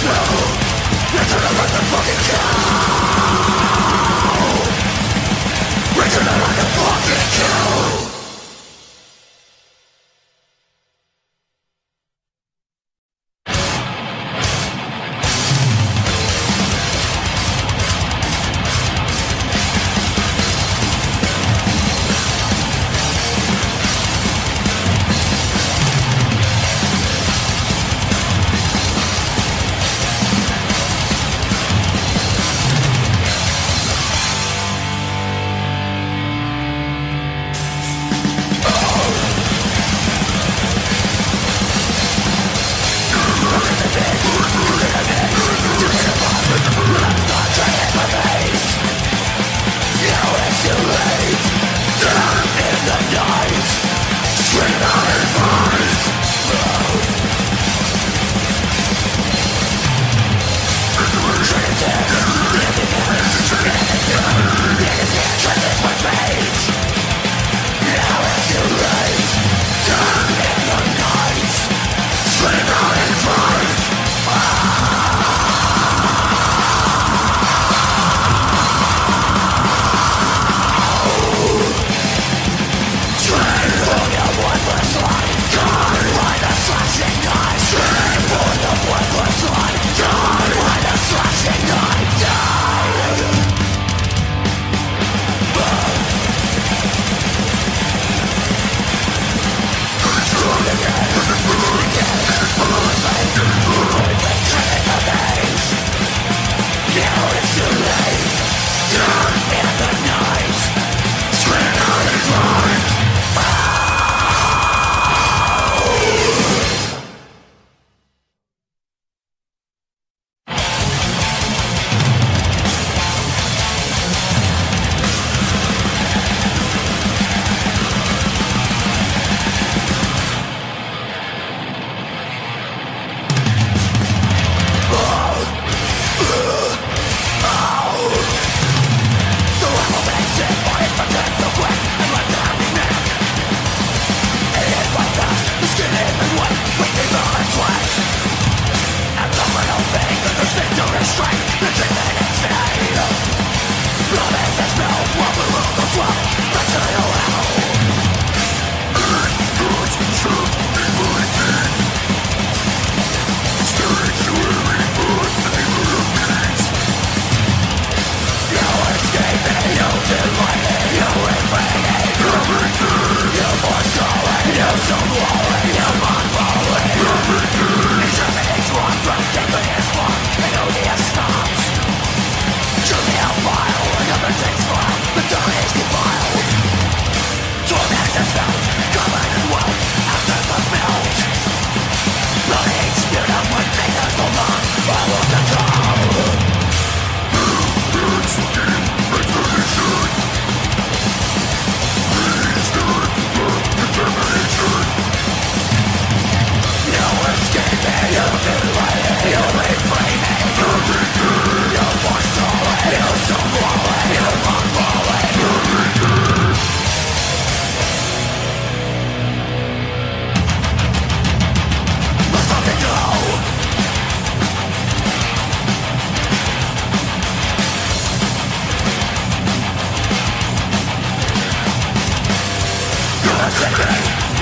snow Return to like the fucking cow the fucking cow.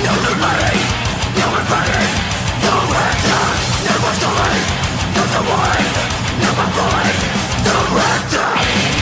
Never to leave, never void, never void, never actor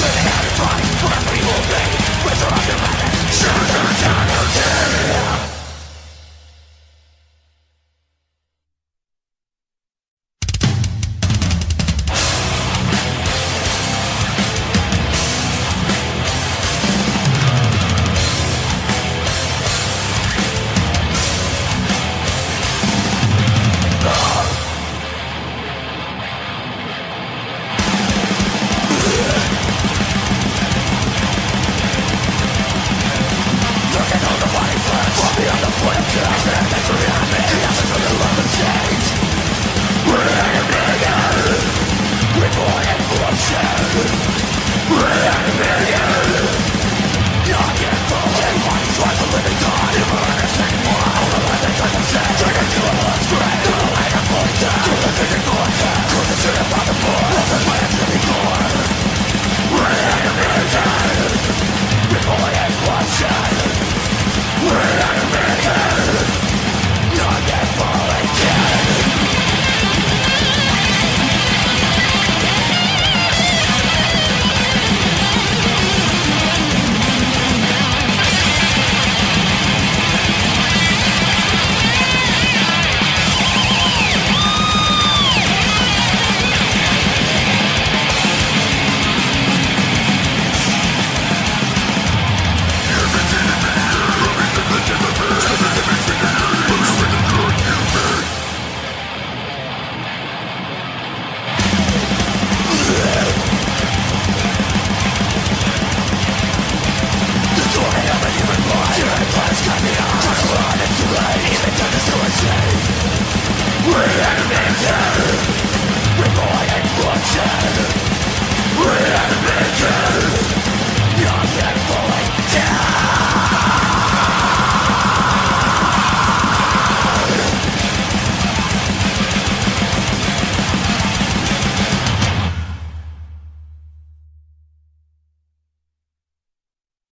Let's go.